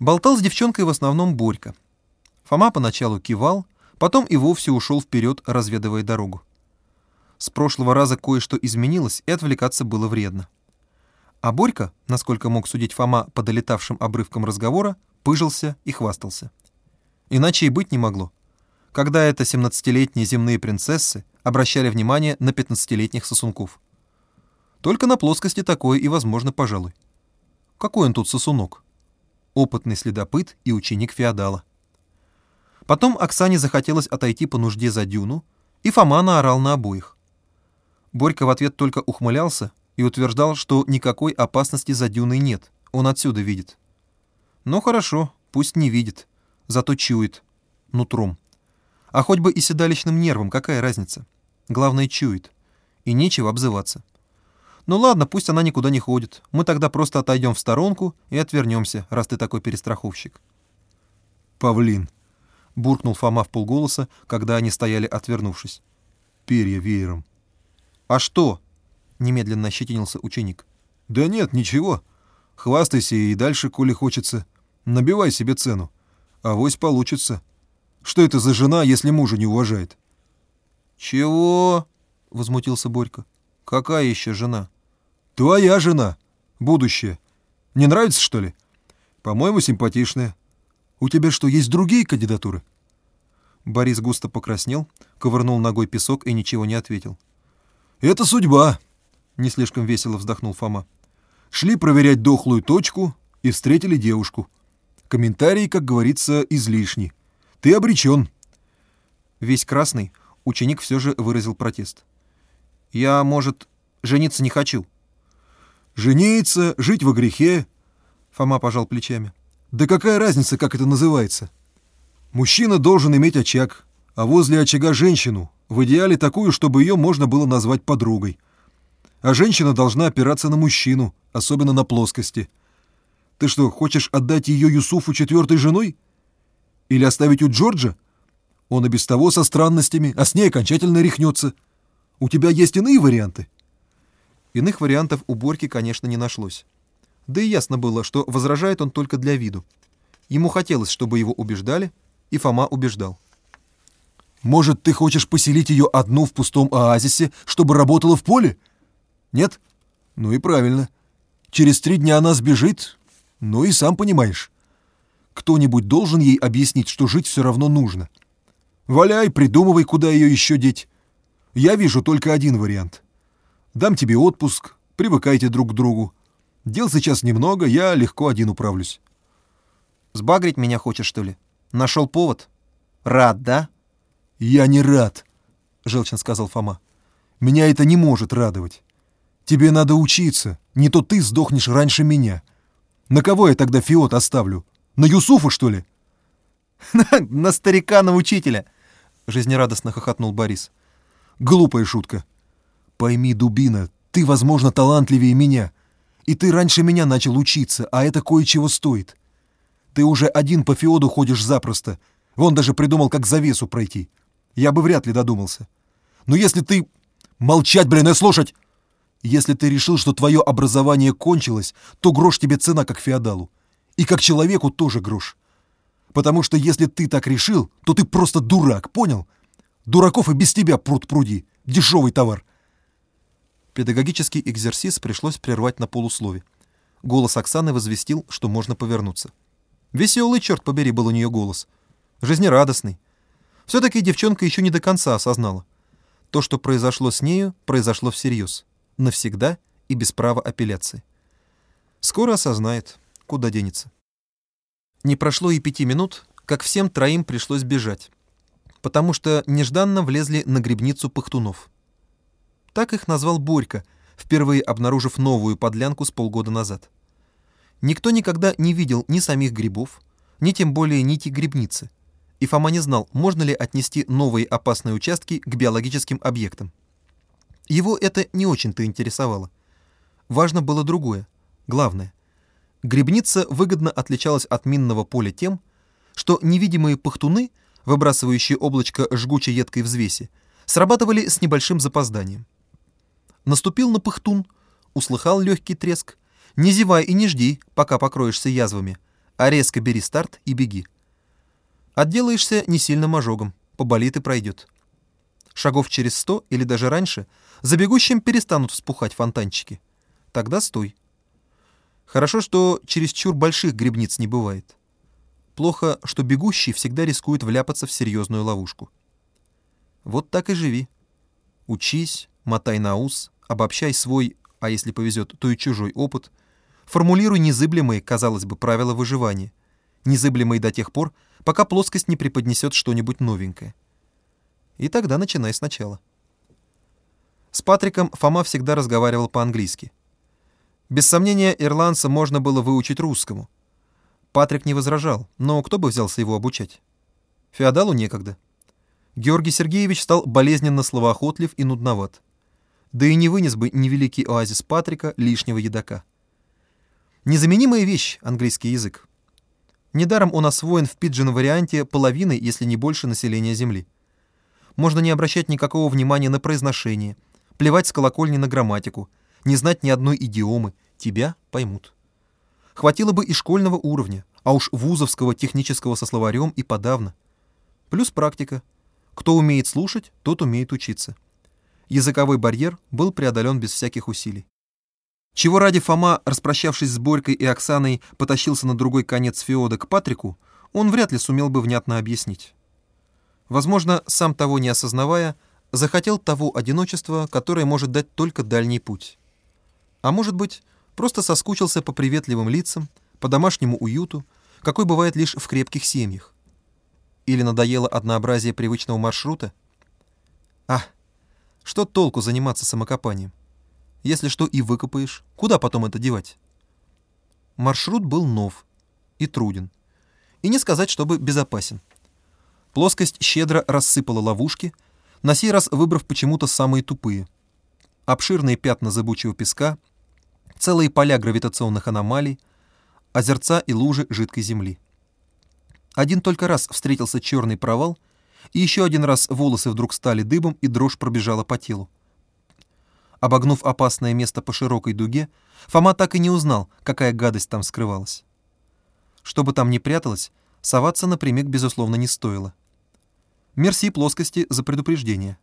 Болтал с девчонкой в основном Борька. Фома поначалу кивал, потом и вовсе ушел вперед, разведывая дорогу. С прошлого раза кое-что изменилось, и отвлекаться было вредно. А Борька, насколько мог судить Фома по долетавшим обрывкам разговора, пыжился и хвастался. Иначе и быть не могло. Когда это 17-летние земные принцессы обращали внимание на 15-летних сосунков. Только на плоскости такое и возможно, пожалуй. Какой он тут сосунок? Опытный следопыт и ученик феодала. Потом Оксане захотелось отойти по нужде за дюну, и Фома наорал на обоих. Борька в ответ только ухмылялся и утверждал, что никакой опасности за дюной нет, он отсюда видит. Ну хорошо, пусть не видит, зато чует, нутром. А хоть бы и седалищным нервом, какая разница? Главное, чует. И нечего обзываться. Ну ладно, пусть она никуда не ходит. Мы тогда просто отойдем в сторонку и отвернемся, раз ты такой перестраховщик. Павлин, буркнул Фома в полголоса, когда они стояли, отвернувшись. Перья веером. А что? Немедленно ощетинился ученик. Да нет, ничего. Хвастайся и дальше, коли хочется. Набивай себе цену. Авось получится. Что это за жена, если мужа не уважает? Чего? Возмутился Борька. Какая еще жена? Твоя жена. Будущее. Не нравится, что ли? По-моему, симпатичная. У тебя что, есть другие кандидатуры? Борис густо покраснел, ковырнул ногой песок и ничего не ответил. «Это судьба», — не слишком весело вздохнул Фома. «Шли проверять дохлую точку и встретили девушку. Комментарии, как говорится, излишни. Ты обречен». Весь красный, ученик все же выразил протест. «Я, может, жениться не хочу». «Жениться, жить во грехе», — Фома пожал плечами. «Да какая разница, как это называется? Мужчина должен иметь очаг, а возле очага женщину, в идеале такую, чтобы ее можно было назвать подругой. А женщина должна опираться на мужчину, особенно на плоскости. Ты что, хочешь отдать ее Юсуфу четвертой женой? Или оставить у Джорджа? Он и без того со странностями, а с ней окончательно рехнется. У тебя есть иные варианты?» Иных вариантов у Борьки, конечно, не нашлось. Да и ясно было, что возражает он только для виду. Ему хотелось, чтобы его убеждали, и Фома убеждал. «Может, ты хочешь поселить ее одну в пустом оазисе, чтобы работала в поле? Нет? Ну и правильно. Через три дня она сбежит, ну и сам понимаешь. Кто-нибудь должен ей объяснить, что жить все равно нужно. Валяй, придумывай, куда ее еще деть. Я вижу только один вариант. Дам тебе отпуск, привыкайте друг к другу. Дел сейчас немного, я легко один управлюсь. Сбагрить меня хочешь, что ли? Нашел повод? Рад, да? Я не рад, желчно сказал Фома. Меня это не может радовать. Тебе надо учиться, не то ты сдохнешь раньше меня. На кого я тогда фиот оставлю? На Юсуфа, что ли? На старика-на-учителя, жизнерадостно хохотнул Борис. Глупая шутка. Пойми, дубина, ты, возможно, талантливее меня. И ты раньше меня начал учиться, а это кое-чего стоит. Ты уже один по феоду ходишь запросто. Вон даже придумал, как завесу пройти. Я бы вряд ли додумался. Но если ты... Молчать, блин, и слушать! Если ты решил, что твое образование кончилось, то грош тебе цена, как феодалу. И как человеку тоже грош. Потому что если ты так решил, то ты просто дурак, понял? Дураков и без тебя пруд пруди. Дешевый товар. Педагогический экзерсис пришлось прервать на полуслове. Голос Оксаны возвестил, что можно повернуться. Веселый, черт побери, был у нее голос. Жизнерадостный. Все-таки девчонка еще не до конца осознала. То, что произошло с нею, произошло всерьез. Навсегда и без права апелляции. Скоро осознает, куда денется. Не прошло и пяти минут, как всем троим пришлось бежать, потому что нежданно влезли на грибницу пахтунов. Так их назвал Борька, впервые обнаружив новую подлянку с полгода назад. Никто никогда не видел ни самих грибов, ни тем более нити грибницы. И Фома не знал, можно ли отнести новые опасные участки к биологическим объектам. Его это не очень-то интересовало. Важно было другое, главное. Грибница выгодно отличалась от минного поля тем, что невидимые пахтуны, выбрасывающие облачко жгучей едкой взвеси, срабатывали с небольшим запозданием. Наступил на пыхтун, услыхал легкий треск. Не зевай и не жди, пока покроешься язвами. а резко бери старт и беги. Отделаешься не сильным ожогом, поболит и пройдет. Шагов через сто или даже раньше за бегущим перестанут вспухать фонтанчики. Тогда стой. Хорошо, что чересчур больших грибниц не бывает. Плохо, что бегущий всегда рискует вляпаться в серьезную ловушку. Вот так и живи. Учись, мотай на ус, обобщай свой, а если повезет, то и чужой опыт. Формулируй незыблемые, казалось бы, правила выживания. Незыблемые до тех пор, пока плоскость не преподнесет что-нибудь новенькое. И тогда начинай сначала. С Патриком Фома всегда разговаривал по-английски. Без сомнения, ирландца можно было выучить русскому. Патрик не возражал, но кто бы взялся его обучать? Феодалу некогда. Георгий Сергеевич стал болезненно словоохотлив и нудноват. Да и не вынес бы невеликий оазис Патрика лишнего едока. Незаменимая вещь — английский язык. Недаром он освоен в пиджин-варианте половины, если не больше, населения Земли. Можно не обращать никакого внимания на произношение, плевать с колокольни на грамматику — не знать ни одной идиомы, тебя поймут. Хватило бы и школьного уровня, а уж вузовского технического со словарем и подавно. Плюс практика. Кто умеет слушать, тот умеет учиться. Языковой барьер был преодолен без всяких усилий. Чего ради Фома, распрощавшись с Борькой и Оксаной, потащился на другой конец Феода к Патрику, он вряд ли сумел бы внятно объяснить. Возможно, сам того не осознавая, захотел того одиночества, которое может дать только дальний путь. А может быть, просто соскучился по приветливым лицам, по домашнему уюту, какой бывает лишь в крепких семьях. Или надоело однообразие привычного маршрута? А, что толку заниматься самокопанием? Если что и выкопаешь, куда потом это девать? Маршрут был нов и труден. И не сказать, чтобы безопасен. Плоскость щедро рассыпала ловушки, на сей раз выбрав почему-то самые тупые. Обширные пятна зыбучего песка — целые поля гравитационных аномалий, озерца и лужи жидкой земли. Один только раз встретился черный провал, и еще один раз волосы вдруг стали дыбом, и дрожь пробежала по телу. Обогнув опасное место по широкой дуге, Фома так и не узнал, какая гадость там скрывалась. Что бы там ни пряталось, соваться напрямик, безусловно, не стоило. Мерси плоскости за предупреждение.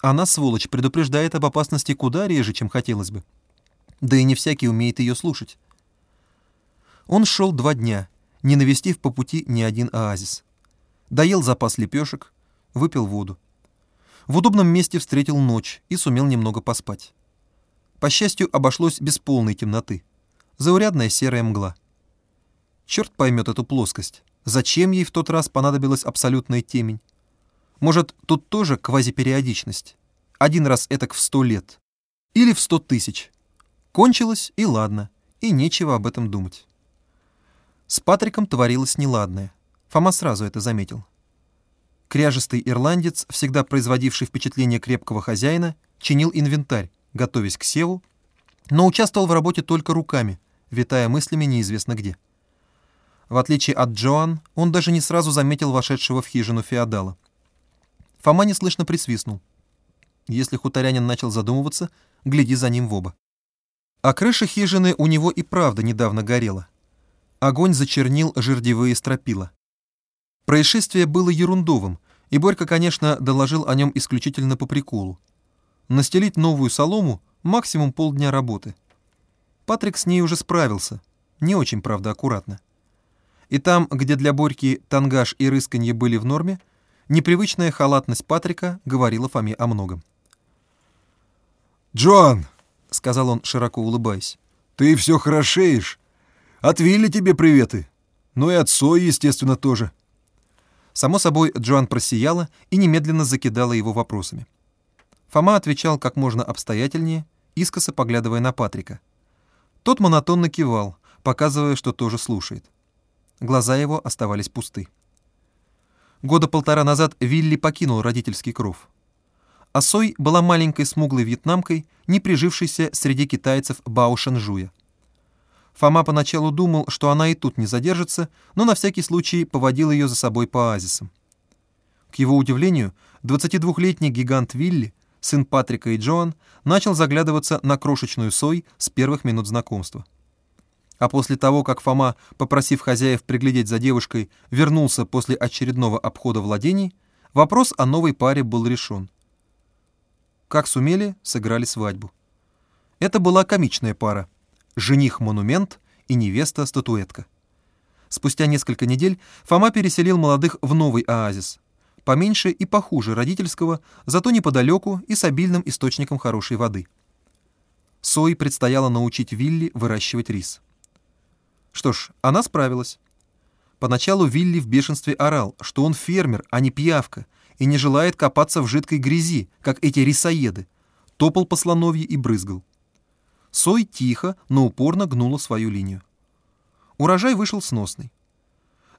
Она, сволочь, предупреждает об опасности куда реже, чем хотелось бы да и не всякий умеет ее слушать. Он шел два дня, не навестив по пути ни один оазис. Доел запас лепешек, выпил воду. В удобном месте встретил ночь и сумел немного поспать. По счастью, обошлось без полной темноты. Заурядная серая мгла. Черт поймет эту плоскость. Зачем ей в тот раз понадобилась абсолютная темень? Может, тут тоже квазипериодичность? Один раз этак в сто лет. Или в сто тысяч. Кончилось, и ладно, и нечего об этом думать. С Патриком творилось неладное. Фома сразу это заметил. Кряжистый ирландец, всегда производивший впечатление крепкого хозяина, чинил инвентарь, готовясь к севу, но участвовал в работе только руками, витая мыслями неизвестно где. В отличие от Джоан, он даже не сразу заметил вошедшего в хижину феодала. Фома неслышно присвистнул. Если хуторянин начал задумываться, гляди за ним в оба. А крыша хижины у него и правда недавно горела. Огонь зачернил жердевые стропила. Происшествие было ерундовым, и Борька, конечно, доложил о нем исключительно по приколу. Настелить новую солому — максимум полдня работы. Патрик с ней уже справился, не очень, правда, аккуратно. И там, где для Борьки тангаж и рысканье были в норме, непривычная халатность Патрика говорила Фоме о многом. «Джоан, — сказал он, широко улыбаясь. «Ты все хорошеешь. От Вилли тебе приветы. Ну и от Сои, естественно, тоже». Само собой, Джоан просияла и немедленно закидала его вопросами. Фома отвечал как можно обстоятельнее, искоса поглядывая на Патрика. Тот монотонно кивал, показывая, что тоже слушает. Глаза его оставались пусты. Года полтора назад Вилли покинул родительский кров. Асой была маленькой смуглой вьетнамкой, не прижившейся среди китайцев Бао Шанжуя. Фома поначалу думал, что она и тут не задержится, но на всякий случай поводил ее за собой по оазисам. К его удивлению, 22-летний гигант Вилли, сын Патрика и Джоан, начал заглядываться на крошечную Сой с первых минут знакомства. А после того, как Фома, попросив хозяев приглядеть за девушкой, вернулся после очередного обхода владений, вопрос о новой паре был решен. Как сумели, сыграли свадьбу. Это была комичная пара. Жених-монумент и невеста-статуэтка. Спустя несколько недель Фома переселил молодых в новый оазис. Поменьше и похуже родительского, зато неподалеку и с обильным источником хорошей воды. Сой предстояло научить Вилли выращивать рис. Что ж, она справилась. Поначалу Вилли в бешенстве орал, что он фермер, а не пиявка, и не желает копаться в жидкой грязи, как эти рисоеды. Топал по слоновье и брызгал. Сой тихо, но упорно гнула свою линию. Урожай вышел сносный.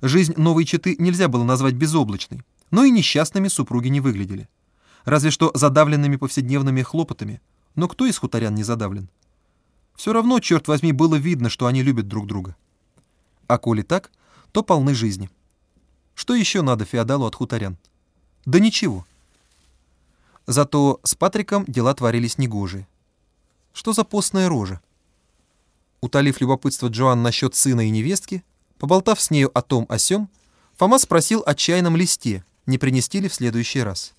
Жизнь новой четы нельзя было назвать безоблачной, но и несчастными супруги не выглядели. Разве что задавленными повседневными хлопотами, но кто из хуторян не задавлен? Все равно, черт возьми, было видно, что они любят друг друга. А коли так, то полны жизни. Что еще надо феодалу от хуторян? Да ничего. Зато с Патриком дела творились негожие. Что за постная рожа? Утолив любопытство Джоан насчет сына и невестки, поболтав с нею о том о сём, Фома спросил о чайном листе, не принести ли в следующий раз.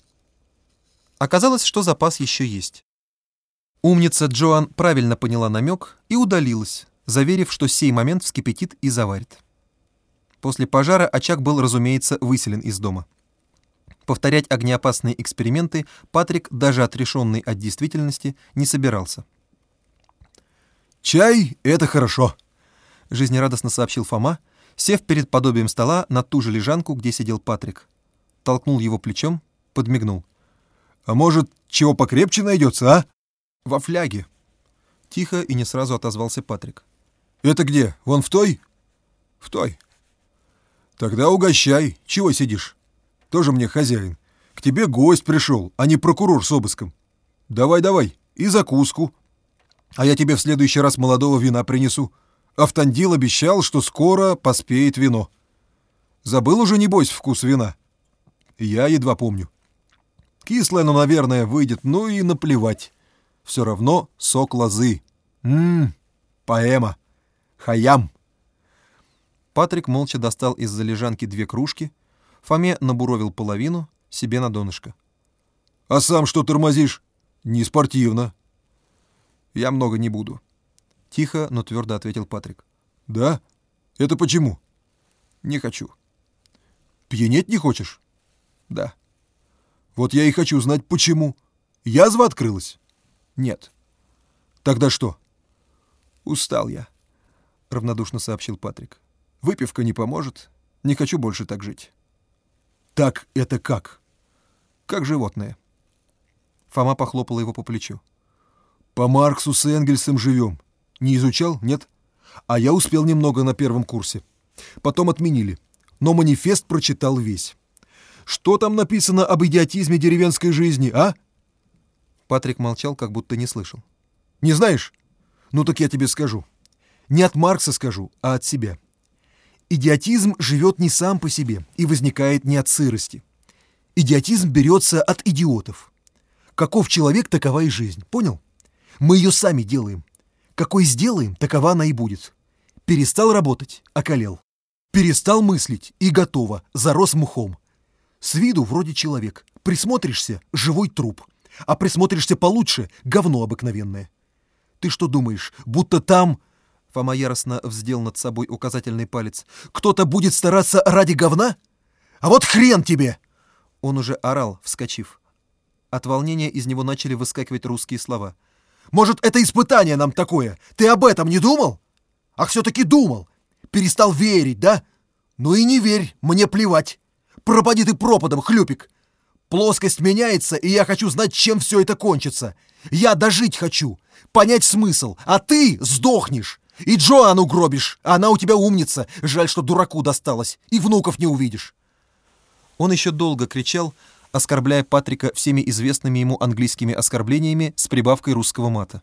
Оказалось, что запас еще есть. Умница Джоан правильно поняла намек и удалилась, заверив, что сей момент вскипятит и заварит. После пожара очаг был, разумеется, выселен из дома. Повторять огнеопасные эксперименты Патрик, даже отрешенный от действительности, не собирался. «Чай — это хорошо», — жизнерадостно сообщил Фома, сев перед подобием стола на ту же лежанку, где сидел Патрик. Толкнул его плечом, подмигнул. «А может, чего покрепче найдется, а?» «Во фляге». Тихо и не сразу отозвался Патрик. «Это где? Вон в той?» «В той». «Тогда угощай. Чего сидишь? Тоже мне хозяин. К тебе гость пришел, а не прокурор с обыском. Давай-давай, и закуску. А я тебе в следующий раз молодого вина принесу. Автандил обещал, что скоро поспеет вино. Забыл уже, небось, вкус вина?» «Я едва помню. Кислое, но, наверное, выйдет, ну и наплевать». Все равно сок лозы. Ммм, поэма. Хаям. Патрик молча достал из-за лежанки две кружки. Фоме набуровил половину, себе на донышко. «А сам что тормозишь? Не спортивно». «Я много не буду». Тихо, но твердо ответил Патрик. «Да? Это почему?» «Не хочу». «Пьянеть не хочешь?» «Да». «Вот я и хочу знать, почему. Язва открылась?» «Нет». «Тогда что?» «Устал я», — равнодушно сообщил Патрик. «Выпивка не поможет. Не хочу больше так жить». «Так это как?» «Как животное». Фома похлопала его по плечу. «По Марксу с Энгельсом живем. Не изучал, нет? А я успел немного на первом курсе. Потом отменили. Но манифест прочитал весь. Что там написано об идиотизме деревенской жизни, а? Патрик молчал, как будто не слышал. «Не знаешь? Ну так я тебе скажу. Не от Маркса скажу, а от себя. Идиотизм живет не сам по себе и возникает не от сырости. Идиотизм берется от идиотов. Каков человек, такова и жизнь. Понял? Мы ее сами делаем. Какой сделаем, такова она и будет. Перестал работать — околел. Перестал мыслить — и готово, зарос мухом. С виду вроде человек. Присмотришься — живой труп — а присмотришься получше — говно обыкновенное. Ты что думаешь, будто там...» Фома яростно вздел над собой указательный палец. «Кто-то будет стараться ради говна? А вот хрен тебе!» Он уже орал, вскочив. От волнения из него начали выскакивать русские слова. «Может, это испытание нам такое? Ты об этом не думал? Ах, все-таки думал. Перестал верить, да? Ну и не верь, мне плевать. Пропади ты пропадом, хлюпик. Плоскость меняется, и я хочу знать, чем все это кончится. Я дожить хочу, понять смысл, а ты сдохнешь. И Джоан угробишь, она у тебя умница. Жаль, что дураку досталось, и внуков не увидишь. Он еще долго кричал, оскорбляя Патрика всеми известными ему английскими оскорблениями с прибавкой русского мата.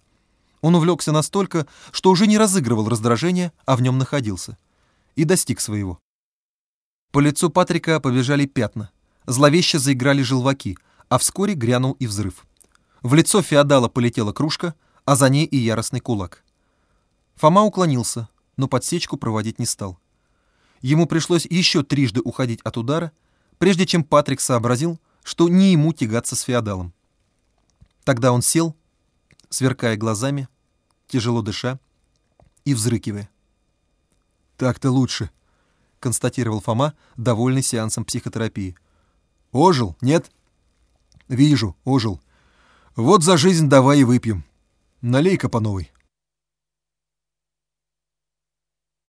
Он увлекся настолько, что уже не разыгрывал раздражение, а в нем находился. И достиг своего. По лицу Патрика побежали пятна — Зловеще заиграли желваки, а вскоре грянул и взрыв. В лицо феодала полетела кружка, а за ней и яростный кулак. Фома уклонился, но подсечку проводить не стал. Ему пришлось еще трижды уходить от удара, прежде чем Патрик сообразил, что не ему тягаться с феодалом. Тогда он сел, сверкая глазами, тяжело дыша и взрыкивая. «Так-то лучше», — констатировал Фома, довольный сеансом психотерапии. «Ожил, нет?» «Вижу, ожил. Вот за жизнь давай и выпьем. Налей-ка по новой».